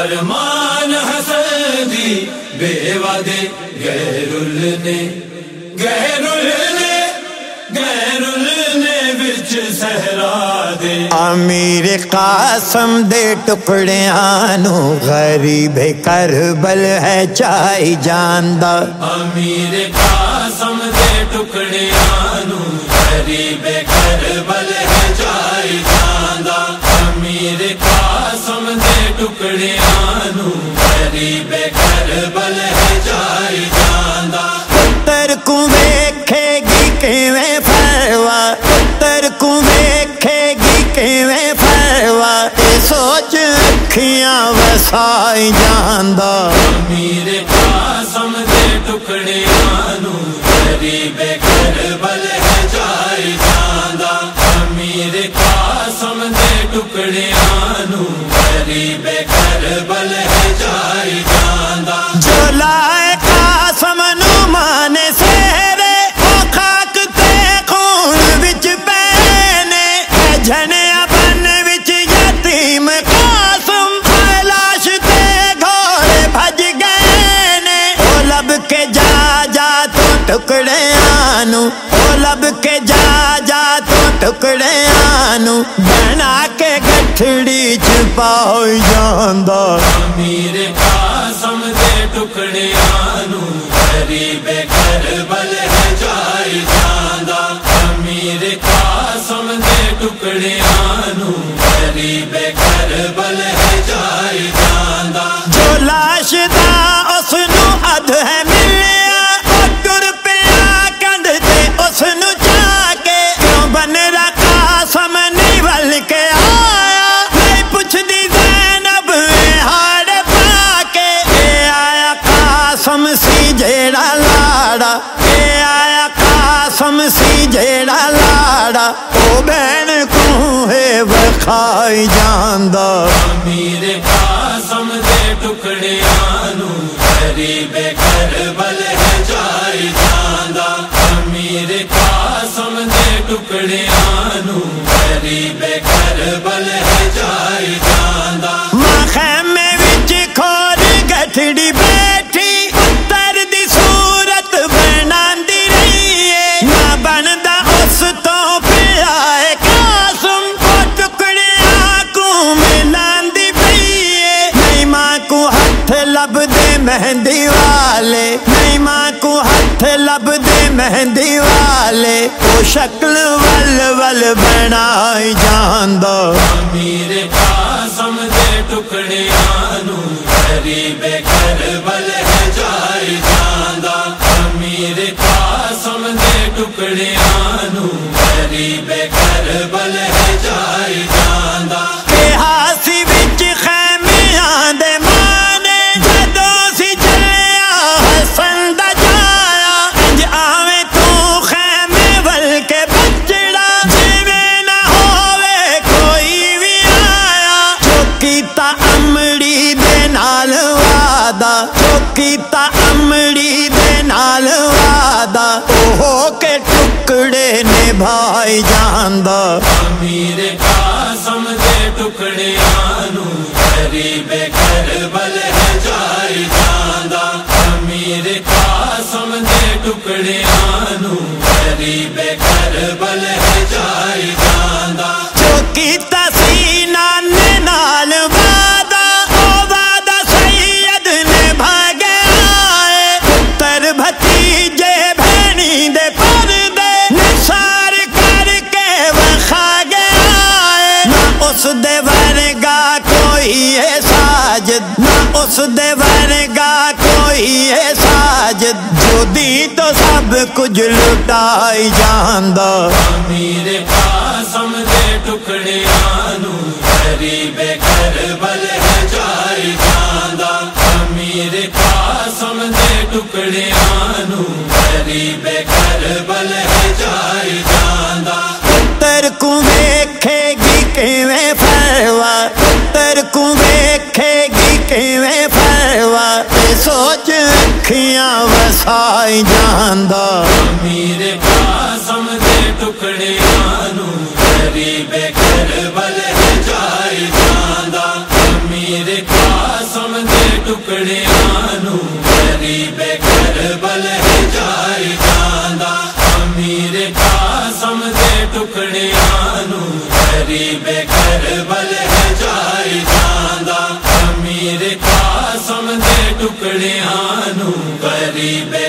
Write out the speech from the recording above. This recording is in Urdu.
ارمان حسدی بے وعدے غیر نے غیر نے غیر نے وچ صحرا دے۔ امیر قاسم دے ٹکڑیاں نو غریب کربل ہے چائی جاندا امیر قاسم دے ٹکڑیاں نو غریب سائی جاندہ جاندا امیر قاسم دے ٹکڑے نو قریب کربل ہے جائی جاندہ امیر قاسم دے ٹکڑے نو قریب کربل ہے ٹکڑے آنو او لب کے جا جا تو ٹکڑے آنو بنا کے گٹھڑی چھپاؤ جاندا امیر قاسم دے ٹکڑیاں نو غریب کربل ہے چائی جاندا امیر قاسم دے ٹکڑیاں نو غریب کربل ہے چائی جاندا جو لاش دا اس نو ہے ملیا سی جیڑا لاڑا اے آیا قاسم سی جیڑا لاڑا او بہن کو ہے وکھائی جاندا؟ امیر قاسم دے ٹکڑیاں نو غریب کربل ہے چائی جاندا۔ امیر قاسم دے ٹکڑیاں نو غریب کربل ہے جاندا۔ ماں خیمے وچ کھور گٹھڑی بیٹھی مہندی والے نہیں ماں کو ہاتھ لب دے مہندی والے او شکل ول ول بنائی جان جاندا امیر قاسم دے ٹکڑیاں نو غریب کربل ہے چائی جاندا امیر قاسم دے ٹکڑیاں نو غریب کربل ہے کے ٹکڑے نبھائی جاندا امیر قاسم دے ٹکڑے نو غریب کربل اس دے ورگا کوئی ہے ساجد جو دی تو سب کچھ لٹائی جاندا امیر قاسم دے ٹکڑیاں نو غریب کربل ہے چائی جاندا امیر قاسم دے ٹکڑیاں نو غریب کربل ہے چائی جاندا پتر کو ویکھے گی کیویں فروا پتر کو ویسا ہی جاندہ۔ دے ٹکڑے آنو قریب کربل جائی جاندہ۔ میرے پاس ہم دے ٹکڑے آنو قریب کربل جائی جاندہ۔ میرے پاس ہم دے ٹکڑے آنو قریب حبیب